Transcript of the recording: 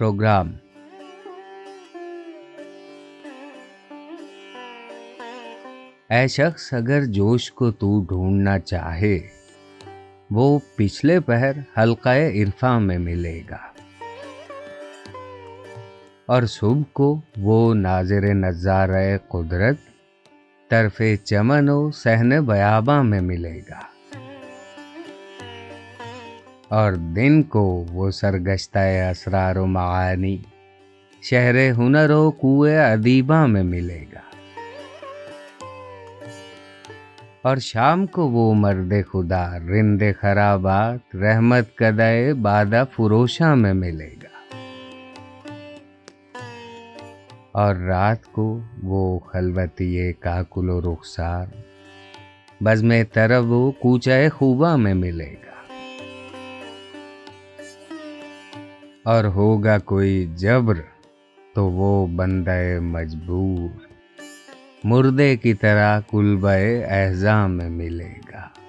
Programme اے شخص اگر جوش کو تو ڈھونڈنا چاہے وہ پچھلے پہر حلقہ عرفا میں ملے گا اور صبح کو وہ ناظر نظار قدرت طرف چمن و سہن بیاباں میں ملے گا اور دن کو وہ سرگشتہ اسرار و معانی، شہر ہنر و کوئے ادیبہ میں ملے گا۔ اور شام کو وہ مرد خدا، رند خرابات، رحمت کدائے بادہ فروشاں میں ملے گا۔ اور رات کو وہ خلوتی کاکل و رخسار، بزم طرب و کوچہ خوبہ میں ملے گا۔ اور ہوگا کوئی جبر تو وہ بندہ مجبور۔ مردے کی طرح کلبہ احزام میں ملے گا۔